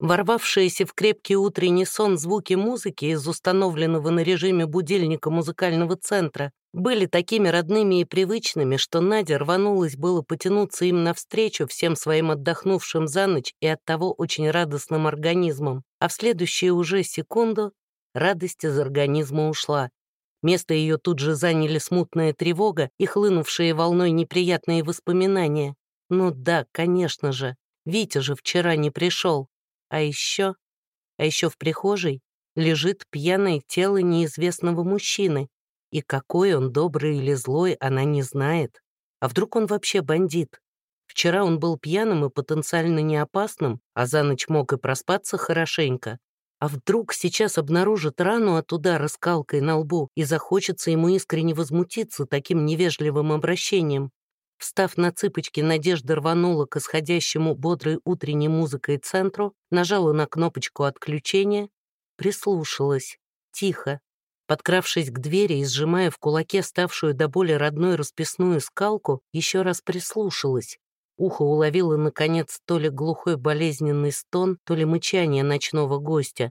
Ворвавшиеся в крепкий утренний сон звуки музыки из установленного на режиме будильника музыкального центра были такими родными и привычными, что Надя рванулась было потянуться им навстречу всем своим отдохнувшим за ночь и оттого очень радостным организмом. А в следующую уже секунду радость из организма ушла. Место ее тут же заняли смутная тревога и хлынувшие волной неприятные воспоминания. Ну да, конечно же, Витя же вчера не пришел. А еще... А еще в прихожей лежит пьяное тело неизвестного мужчины. И какой он, добрый или злой, она не знает. А вдруг он вообще бандит? Вчера он был пьяным и потенциально неопасным, а за ночь мог и проспаться хорошенько. А вдруг сейчас обнаружит рану от удара скалкой на лбу и захочется ему искренне возмутиться таким невежливым обращением? Встав на цыпочки, Надежда рванула к исходящему бодрой утренней музыкой центру, нажала на кнопочку отключения, прислушалась. Тихо. Подкравшись к двери и сжимая в кулаке ставшую до боли родной расписную скалку, еще раз прислушалась. Ухо уловило, наконец, то ли глухой болезненный стон, то ли мычание ночного гостя.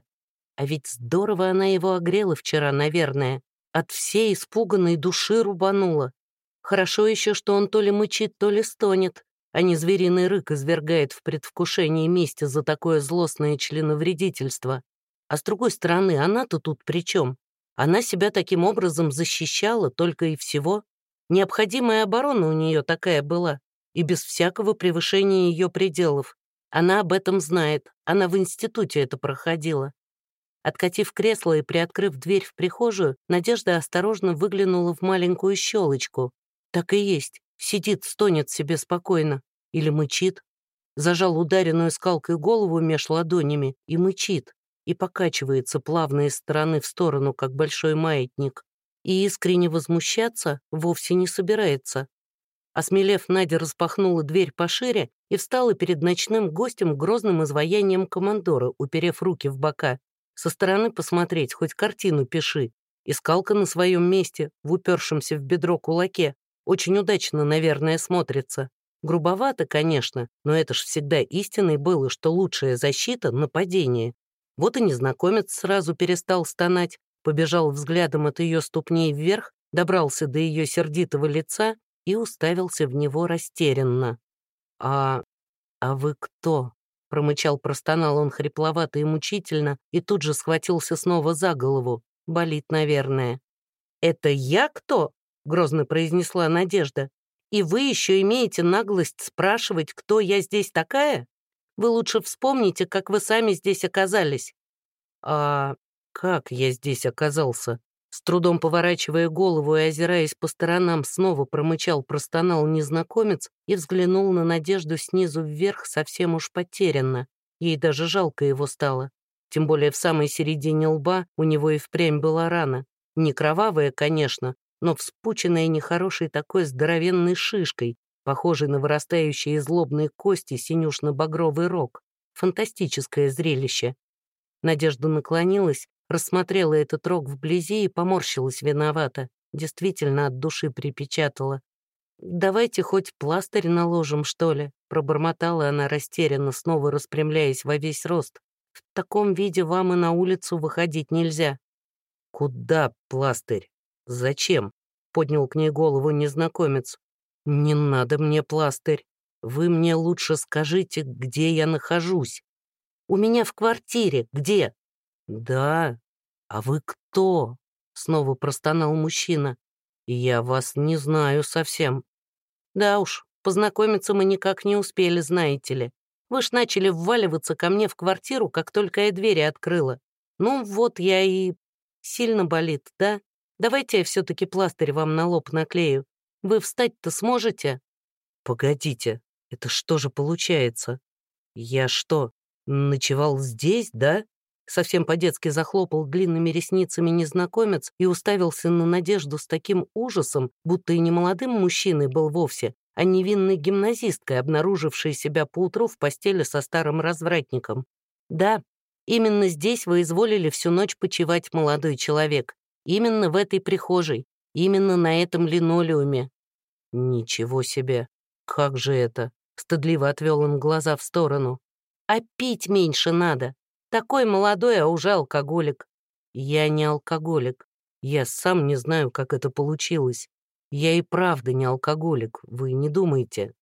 А ведь здорово она его огрела вчера, наверное. От всей испуганной души рубанула. Хорошо еще, что он то ли мычит, то ли стонет, а не звериный рык извергает в предвкушении мести за такое злостное членовредительство. А с другой стороны, она-то тут при чем? Она себя таким образом защищала только и всего. Необходимая оборона у нее такая была, и без всякого превышения ее пределов. Она об этом знает, она в институте это проходила. Откатив кресло и приоткрыв дверь в прихожую, Надежда осторожно выглянула в маленькую щелочку. Так и есть. Сидит, стонет себе спокойно. Или мычит. Зажал ударенную скалкой голову меж ладонями и мычит. И покачивается плавно из стороны в сторону, как большой маятник. И искренне возмущаться вовсе не собирается. Осмелев, Надя распахнула дверь пошире и встала перед ночным гостем грозным изваянием командора, уперев руки в бока. Со стороны посмотреть, хоть картину пиши. Искалка на своем месте, в упершемся в бедро кулаке, очень удачно, наверное, смотрится. Грубовато, конечно, но это ж всегда истиной было, что лучшая защита — нападение. Вот и незнакомец сразу перестал стонать, побежал взглядом от ее ступней вверх, добрался до ее сердитого лица и уставился в него растерянно. «А... а вы кто?» — промычал, простонал он хрипловато и мучительно, и тут же схватился снова за голову. Болит, наверное. «Это я кто?» Грозно произнесла Надежда. «И вы еще имеете наглость спрашивать, кто я здесь такая? Вы лучше вспомните, как вы сами здесь оказались». «А как я здесь оказался?» С трудом поворачивая голову и озираясь по сторонам, снова промычал, простонал незнакомец и взглянул на Надежду снизу вверх совсем уж потерянно. Ей даже жалко его стало. Тем более в самой середине лба у него и впрямь была рана. Не кровавая, конечно, но вспученная нехорошей такой здоровенной шишкой, похожей на вырастающие из лобной кости синюшно-багровый рог. Фантастическое зрелище. Надежда наклонилась, рассмотрела этот рог вблизи и поморщилась виновата. Действительно от души припечатала. «Давайте хоть пластырь наложим, что ли?» Пробормотала она растерянно, снова распрямляясь во весь рост. «В таком виде вам и на улицу выходить нельзя». «Куда пластырь?» «Зачем?» — поднял к ней голову незнакомец. «Не надо мне пластырь. Вы мне лучше скажите, где я нахожусь». «У меня в квартире. Где?» «Да. А вы кто?» — снова простонал мужчина. «Я вас не знаю совсем». «Да уж, познакомиться мы никак не успели, знаете ли. Вы ж начали вваливаться ко мне в квартиру, как только я двери открыла. Ну вот я и... Сильно болит, да?» Давайте я все-таки пластырь вам на лоб наклею. Вы встать-то сможете?» «Погодите, это что же получается? Я что, ночевал здесь, да?» Совсем по-детски захлопал длинными ресницами незнакомец и уставился на Надежду с таким ужасом, будто и не молодым мужчиной был вовсе, а невинной гимназисткой, обнаружившей себя поутру в постели со старым развратником. «Да, именно здесь вы изволили всю ночь почивать, молодой человек. Именно в этой прихожей, именно на этом линолеуме. Ничего себе, как же это? Стыдливо отвел он глаза в сторону. А пить меньше надо. Такой молодой, а уже алкоголик. Я не алкоголик. Я сам не знаю, как это получилось. Я и правда не алкоголик, вы не думаете.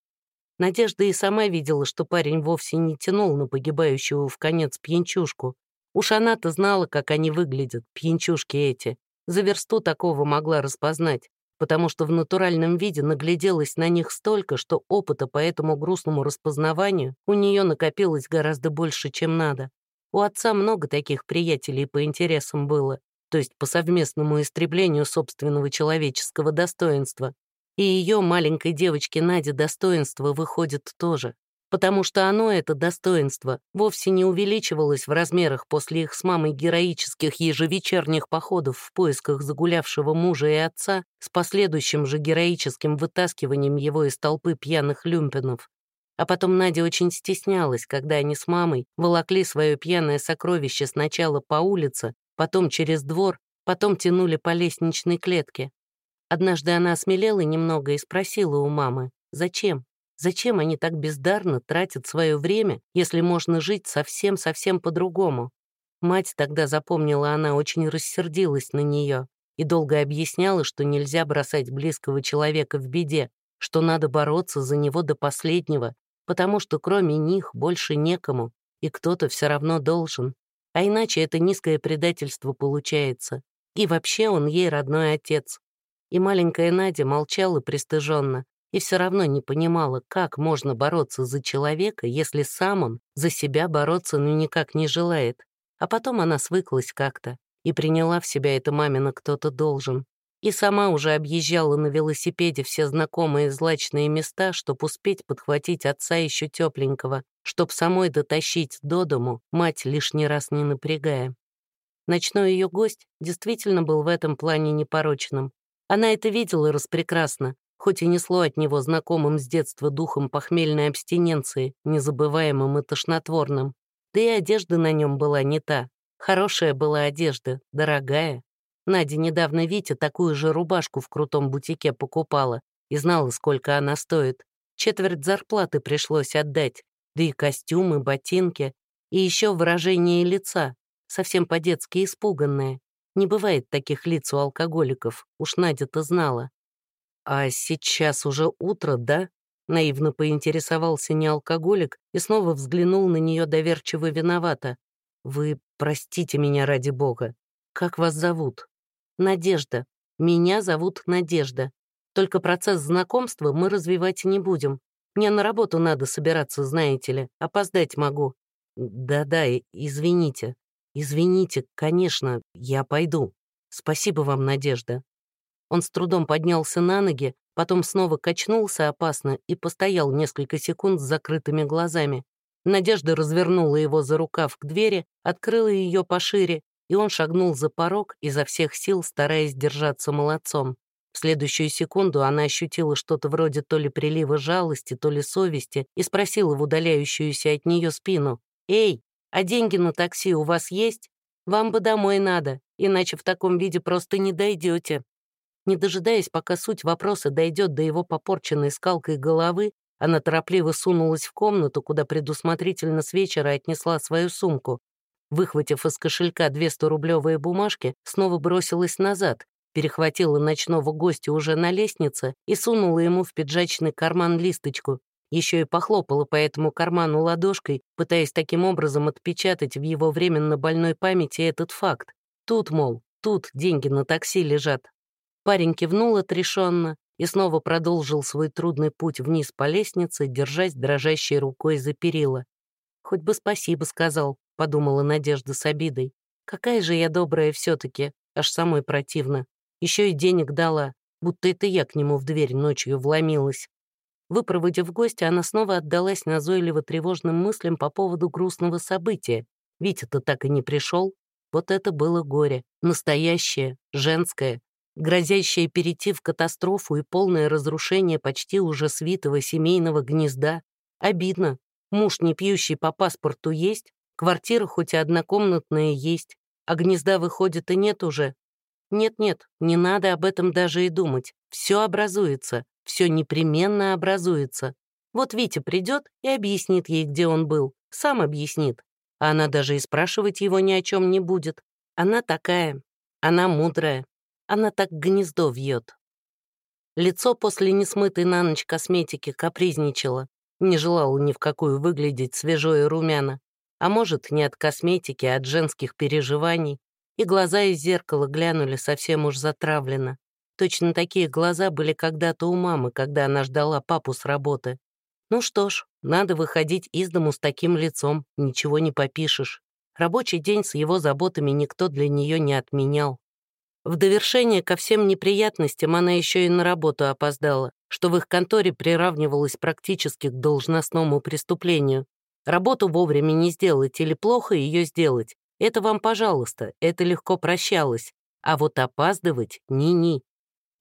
Надежда и сама видела, что парень вовсе не тянул на погибающего в конец пьянчушку. Уж она-то знала, как они выглядят, пьянчушки эти. За версту такого могла распознать, потому что в натуральном виде нагляделась на них столько, что опыта по этому грустному распознаванию у нее накопилось гораздо больше, чем надо. У отца много таких приятелей по интересам было, то есть по совместному истреблению собственного человеческого достоинства. И ее маленькой девочке Наде достоинство выходит тоже, потому что оно, это достоинство, вовсе не увеличивалось в размерах после их с мамой героических ежевечерних походов в поисках загулявшего мужа и отца с последующим же героическим вытаскиванием его из толпы пьяных люмпинов. А потом Надя очень стеснялась, когда они с мамой волокли свое пьяное сокровище сначала по улице, потом через двор, потом тянули по лестничной клетке. Однажды она осмелела немного и спросила у мамы, зачем? Зачем они так бездарно тратят свое время, если можно жить совсем-совсем по-другому? Мать тогда запомнила, она очень рассердилась на нее и долго объясняла, что нельзя бросать близкого человека в беде, что надо бороться за него до последнего, потому что кроме них больше некому, и кто-то все равно должен. А иначе это низкое предательство получается. И вообще он ей родной отец. И маленькая Надя молчала пристыженно и все равно не понимала, как можно бороться за человека, если сам он за себя бороться ну никак не желает. А потом она свыклась как-то и приняла в себя это мамина кто-то должен. И сама уже объезжала на велосипеде все знакомые злачные места, чтоб успеть подхватить отца еще тепленького, чтоб самой дотащить до дому, мать лишний раз не напрягая. Ночной ее гость действительно был в этом плане непорочным. Она это видела распрекрасно, хоть и несло от него знакомым с детства духом похмельной абстиненции, незабываемым и тошнотворным. Да и одежда на нем была не та. Хорошая была одежда, дорогая. Надя недавно Витя такую же рубашку в крутом бутике покупала и знала, сколько она стоит. Четверть зарплаты пришлось отдать, да и костюмы, ботинки, и еще выражение лица, совсем по-детски испуганное. Не бывает таких лиц у алкоголиков, уж Надя-то знала. «А сейчас уже утро, да?» Наивно поинтересовался не алкоголик и снова взглянул на нее доверчиво виновато. «Вы простите меня ради бога. Как вас зовут?» «Надежда. Меня зовут Надежда. Только процесс знакомства мы развивать не будем. Мне на работу надо собираться, знаете ли. Опоздать могу». «Да-да, извините. Извините, конечно, я пойду. Спасибо вам, Надежда». Он с трудом поднялся на ноги, потом снова качнулся опасно и постоял несколько секунд с закрытыми глазами. Надежда развернула его за рукав к двери, открыла ее пошире, и он шагнул за порог, изо всех сил стараясь держаться молодцом. В следующую секунду она ощутила что-то вроде то ли прилива жалости, то ли совести и спросила в удаляющуюся от нее спину. «Эй, а деньги на такси у вас есть? Вам бы домой надо, иначе в таком виде просто не дойдете». Не дожидаясь, пока суть вопроса дойдет до его попорченной скалкой головы, она торопливо сунулась в комнату, куда предусмотрительно с вечера отнесла свою сумку. Выхватив из кошелька две 100-рублевые бумажки, снова бросилась назад, перехватила ночного гостя уже на лестнице и сунула ему в пиджачный карман листочку. Еще и похлопала по этому карману ладошкой, пытаясь таким образом отпечатать в его временно больной памяти этот факт. Тут, мол, тут деньги на такси лежат. Парень кивнул отрешенно и снова продолжил свой трудный путь вниз по лестнице, держась дрожащей рукой за перила. «Хоть бы спасибо сказал», — подумала Надежда с обидой. «Какая же я добрая все таки аж самой противно. Еще и денег дала, будто это я к нему в дверь ночью вломилась. Выпроводив гостя, она снова отдалась назойливо тревожным мыслям по поводу грустного события. Витя-то так и не пришел. Вот это было горе. Настоящее, женское, грозящее перейти в катастрофу и полное разрушение почти уже свитого семейного гнезда. Обидно. Муж, не пьющий по паспорту, есть, квартира хоть и однокомнатная есть, а гнезда, выходит, и нет уже. Нет-нет, не надо об этом даже и думать. Все образуется, все непременно образуется. Вот Витя придет и объяснит ей, где он был. Сам объяснит. А она даже и спрашивать его ни о чем не будет. Она такая. Она мудрая. Она так гнездо вьет. Лицо после несмытой на ночь косметики капризничало, не желало ни в какую выглядеть свежо и румяно. А может, не от косметики, а от женских переживаний. И глаза из зеркала глянули совсем уж затравленно. Точно такие глаза были когда-то у мамы, когда она ждала папу с работы. Ну что ж, надо выходить из дому с таким лицом, ничего не попишешь. Рабочий день с его заботами никто для нее не отменял. В довершение ко всем неприятностям она еще и на работу опоздала, что в их конторе приравнивалось практически к должностному преступлению. Работу вовремя не сделать или плохо ее сделать — это вам, пожалуйста, это легко прощалось. А вот опаздывать — ни-ни.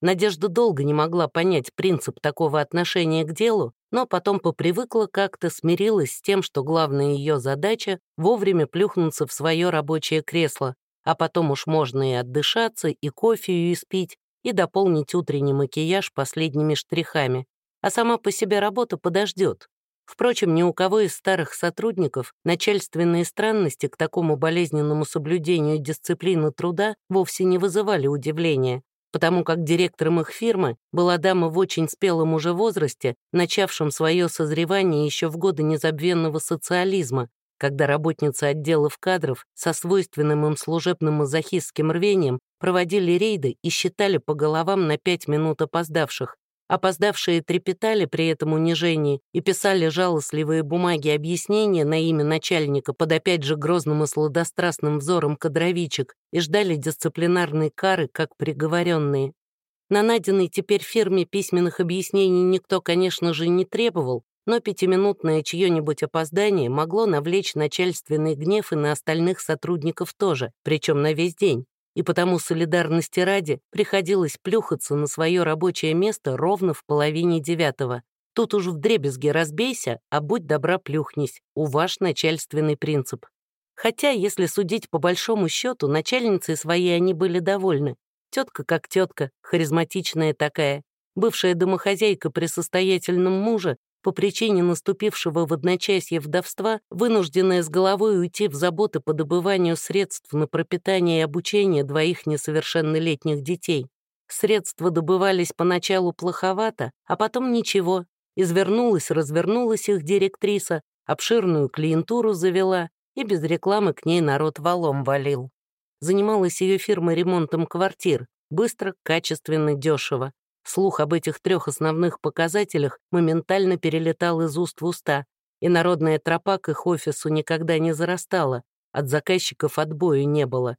Надежда долго не могла понять принцип такого отношения к делу, но потом попривыкла как-то, смирилась с тем, что главная ее задача — вовремя плюхнуться в свое рабочее кресло, а потом уж можно и отдышаться, и кофею испить, и дополнить утренний макияж последними штрихами. А сама по себе работа подождет. Впрочем, ни у кого из старых сотрудников начальственные странности к такому болезненному соблюдению дисциплины труда вовсе не вызывали удивления, потому как директором их фирмы была дама в очень спелом уже возрасте, начавшем свое созревание еще в годы незабвенного социализма, когда работницы отделов кадров со свойственным им служебным мазохистским рвением проводили рейды и считали по головам на пять минут опоздавших. Опоздавшие трепетали при этом унижении и писали жалостливые бумаги объяснения на имя начальника под опять же грозным и сладострастным взором кадровичек и ждали дисциплинарной кары, как приговоренные. На найденной теперь фирме письменных объяснений никто, конечно же, не требовал, но пятиминутное чье-нибудь опоздание могло навлечь начальственный гнев и на остальных сотрудников тоже, причем на весь день. И потому солидарности ради приходилось плюхаться на свое рабочее место ровно в половине девятого. Тут уж в дребезге разбейся, а будь добра плюхнись, у ваш начальственный принцип. Хотя, если судить по большому счету, начальницей своей они были довольны. Тетка как тетка, харизматичная такая. Бывшая домохозяйка при состоятельном муже по причине наступившего в одночасье вдовства, вынужденная с головой уйти в заботы по добыванию средств на пропитание и обучение двоих несовершеннолетних детей. Средства добывались поначалу плоховато, а потом ничего. Извернулась, развернулась их директриса, обширную клиентуру завела, и без рекламы к ней народ валом валил. Занималась ее фирма ремонтом квартир, быстро, качественно, дешево. Слух об этих трех основных показателях моментально перелетал из уст в уста, и народная тропа к их офису никогда не зарастала, от заказчиков отбою не было.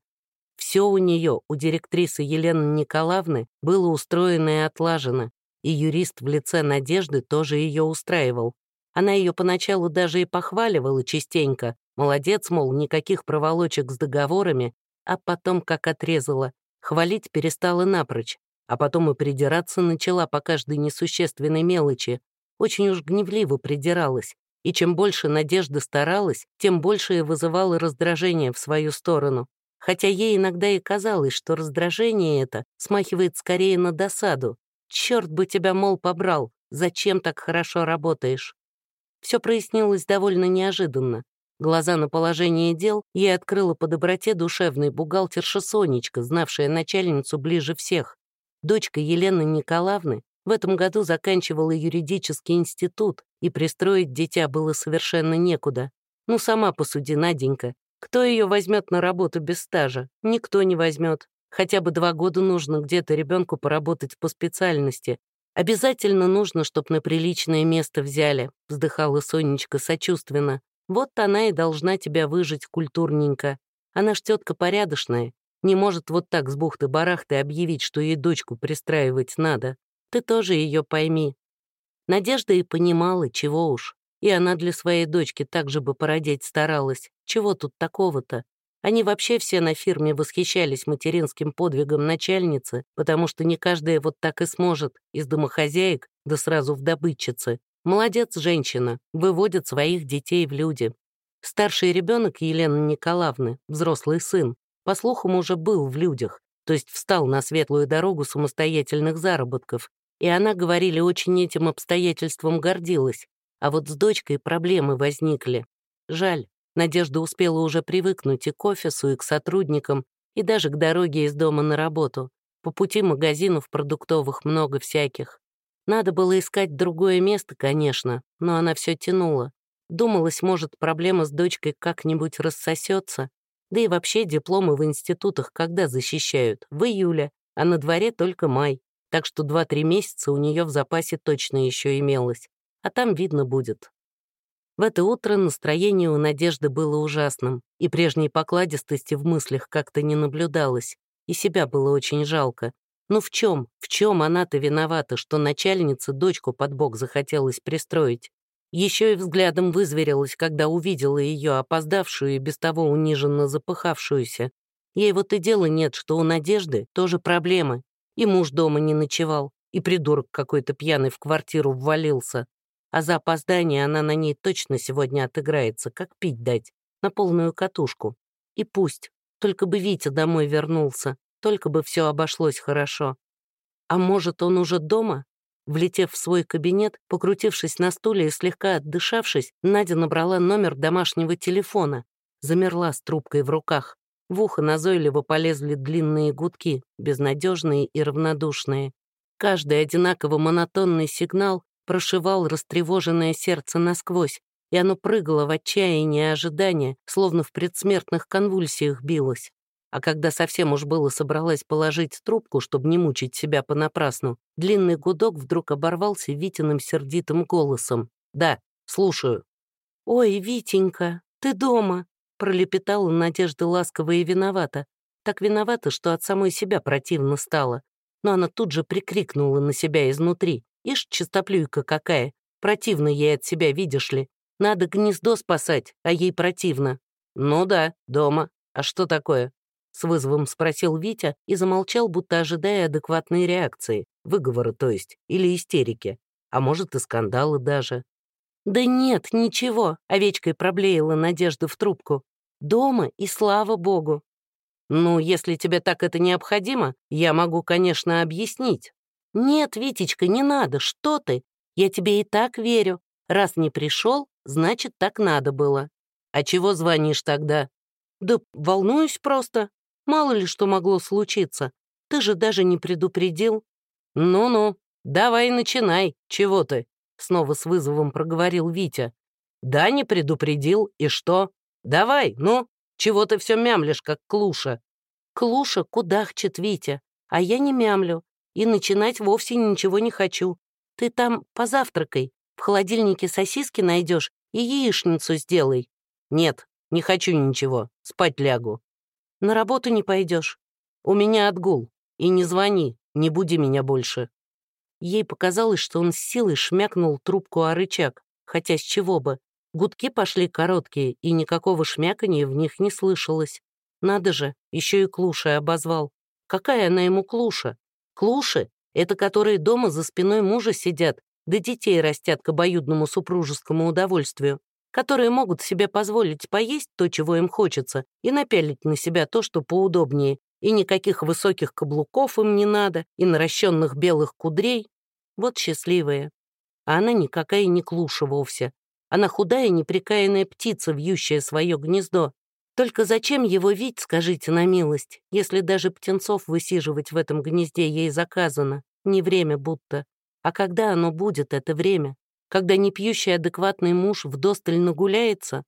Все у нее, у директрисы Елены Николаевны, было устроено и отлажено, и юрист в лице Надежды тоже ее устраивал. Она ее поначалу даже и похваливала частенько, молодец, мол, никаких проволочек с договорами, а потом как отрезала, хвалить перестала напрочь, а потом и придираться начала по каждой несущественной мелочи. Очень уж гневливо придиралась, и чем больше Надежда старалась, тем больше вызывала раздражение в свою сторону. Хотя ей иногда и казалось, что раздражение это смахивает скорее на досаду. «Черт бы тебя, мол, побрал! Зачем так хорошо работаешь?» Все прояснилось довольно неожиданно. Глаза на положение дел ей открыла по доброте душевной бухгалтерша Сонечка, знавшая начальницу ближе всех. Дочка Елены Николаевны в этом году заканчивала юридический институт, и пристроить дитя было совершенно некуда. Ну, сама посуди, Наденька. Кто ее возьмет на работу без стажа? Никто не возьмет. Хотя бы два года нужно где-то ребенку поработать по специальности. Обязательно нужно, чтоб на приличное место взяли, вздыхала Сонечка сочувственно. Вот она и должна тебя выжить культурненько. Она ж тетка порядочная, не может вот так с бухты-барахты объявить, что ей дочку пристраивать надо. Ты тоже ее пойми. Надежда и понимала, чего уж. И она для своей дочки так же бы породить старалась. Чего тут такого-то? Они вообще все на фирме восхищались материнским подвигом начальницы, потому что не каждая вот так и сможет, из домохозяек, да сразу в добытчицы. Молодец женщина, выводит своих детей в люди. Старший ребенок Елены Николаевны, взрослый сын, по слухам, уже был в людях, то есть встал на светлую дорогу самостоятельных заработков, и она, говорили, очень этим обстоятельством гордилась. А вот с дочкой проблемы возникли. Жаль, Надежда успела уже привыкнуть и к офису, и к сотрудникам, и даже к дороге из дома на работу. По пути магазинов продуктовых много всяких. Надо было искать другое место, конечно, но она все тянула. Думалось, может, проблема с дочкой как-нибудь рассосется. Да и вообще дипломы в институтах когда защищают? В июле, а на дворе только май. Так что 2-3 месяца у нее в запасе точно еще имелось. А там видно будет. В это утро настроение у Надежды было ужасным, и прежней покладистости в мыслях как-то не наблюдалось, и себя было очень жалко. Ну в чем, в чем она-то виновата, что начальница дочку под бок захотелось пристроить? Еще и взглядом вызверилась, когда увидела ее опоздавшую и без того униженно запыхавшуюся. Ей вот и дела нет, что у Надежды тоже проблемы. И муж дома не ночевал, и придурок какой-то пьяный в квартиру ввалился а за опоздание она на ней точно сегодня отыграется, как пить дать, на полную катушку. И пусть, только бы Витя домой вернулся, только бы все обошлось хорошо. А может, он уже дома? Влетев в свой кабинет, покрутившись на стуле и слегка отдышавшись, Надя набрала номер домашнего телефона, замерла с трубкой в руках. В ухо назойливо полезли длинные гудки, безнадежные и равнодушные. Каждый одинаково монотонный сигнал прошивал растревоженное сердце насквозь, и оно прыгало в отчаянии ожидания, словно в предсмертных конвульсиях билось. А когда совсем уж было собралась положить трубку, чтобы не мучить себя понапрасну, длинный гудок вдруг оборвался Витиным сердитым голосом. «Да, слушаю». «Ой, Витенька, ты дома!» — пролепетала Надежда ласково и виновата. Так виновата, что от самой себя противно стало. Но она тут же прикрикнула на себя изнутри. Ишь, чистоплюйка какая. Противно ей от себя, видишь ли. Надо гнездо спасать, а ей противно. Ну да, дома. А что такое? С вызовом спросил Витя и замолчал, будто ожидая адекватной реакции. Выговора, то есть, или истерики. А может, и скандалы даже. «Да нет, ничего», — овечкой проблеяла Надежда в трубку. «Дома и слава богу». «Ну, если тебе так это необходимо, я могу, конечно, объяснить. «Нет, Витечка, не надо, что ты? Я тебе и так верю. Раз не пришел, значит, так надо было. А чего звонишь тогда?» «Да волнуюсь просто. Мало ли что могло случиться. Ты же даже не предупредил». «Ну-ну, давай начинай. Чего ты?» Снова с вызовом проговорил Витя. «Да, не предупредил. И что? Давай, ну, чего ты все мямлишь, как клуша?» «Клуша кудахчет, Витя, а я не мямлю и начинать вовсе ничего не хочу. Ты там позавтракай, в холодильнике сосиски найдешь и яичницу сделай. Нет, не хочу ничего, спать лягу. На работу не пойдешь. У меня отгул. И не звони, не буди меня больше. Ей показалось, что он с силой шмякнул трубку о рычаг, хотя с чего бы. Гудки пошли короткие, и никакого шмякания в них не слышалось. Надо же, еще и клушей обозвал. Какая она ему клуша? Клуши — это которые дома за спиной мужа сидят, да детей растят к обоюдному супружескому удовольствию, которые могут себе позволить поесть то, чего им хочется, и напялить на себя то, что поудобнее, и никаких высоких каблуков им не надо, и наращенных белых кудрей. Вот счастливые. А она никакая не клуша вовсе. Она худая неприкаянная птица, вьющая свое гнездо, только зачем его вить, скажите на милость, если даже птенцов высиживать в этом гнезде ей заказано, не время будто. А когда оно будет, это время? Когда непьющий адекватный муж вдосталь нагуляется?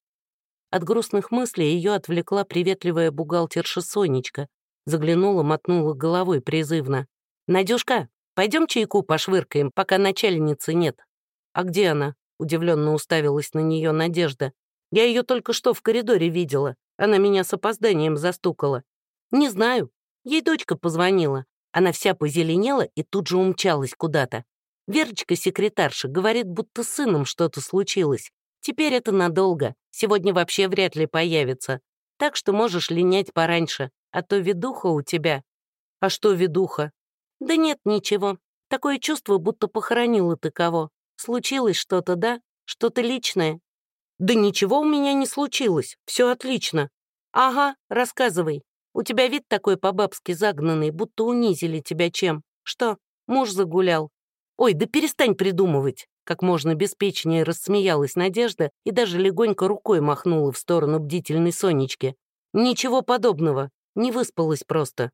От грустных мыслей ее отвлекла приветливая бухгалтерша Сонечка. Заглянула, мотнула головой призывно. «Надюшка, пойдем чайку пошвыркаем, пока начальницы нет». «А где она?» — удивленно уставилась на нее Надежда. «Я ее только что в коридоре видела. Она меня с опозданием застукала. Не знаю. Ей дочка позвонила. Она вся позеленела и тут же умчалась куда-то. Верочка-секретарша говорит, будто с сыном что-то случилось. Теперь это надолго. Сегодня вообще вряд ли появится. Так что можешь линять пораньше, а то ведуха у тебя. А что ведуха? Да нет, ничего. Такое чувство, будто похоронила ты кого. Случилось что-то, да? Что-то личное. «Да ничего у меня не случилось, все отлично». «Ага, рассказывай. У тебя вид такой по-бабски загнанный, будто унизили тебя чем. Что, муж загулял?» «Ой, да перестань придумывать. Как можно беспечнее рассмеялась Надежда и даже легонько рукой махнула в сторону бдительной Сонечки. «Ничего подобного. Не выспалась просто».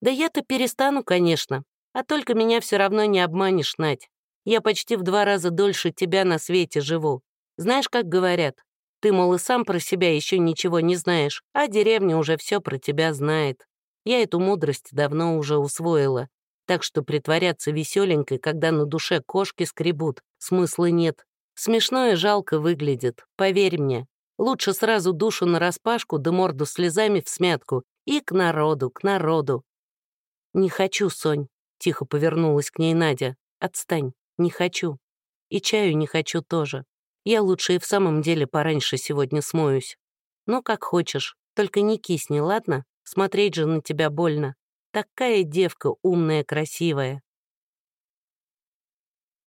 «Да я-то перестану, конечно. А только меня все равно не обманешь, Надь. Я почти в два раза дольше тебя на свете живу. Знаешь, как говорят, ты, мол, и сам про себя еще ничего не знаешь, а деревня уже все про тебя знает. Я эту мудрость давно уже усвоила. Так что притворяться веселенькой, когда на душе кошки скребут, смысла нет. Смешно и жалко выглядит, поверь мне. Лучше сразу душу нараспашку да морду слезами в смятку. И к народу, к народу. «Не хочу, Сонь», — тихо повернулась к ней Надя. «Отстань, не хочу. И чаю не хочу тоже. Я лучше и в самом деле пораньше сегодня смоюсь. Ну, как хочешь, только не кисни, ладно? Смотреть же на тебя больно. Такая девка умная, красивая.